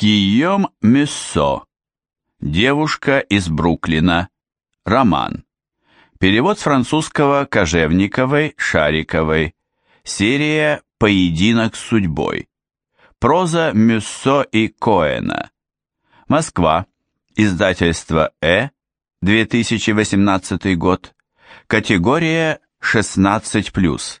Гийом Мюссо. Девушка из Бруклина. Роман. Перевод с французского Кожевниковой, Шариковой. Серия «Поединок с судьбой». Проза Мюссо и Коэна. Москва. Издательство «Э», 2018 год. Категория 16+.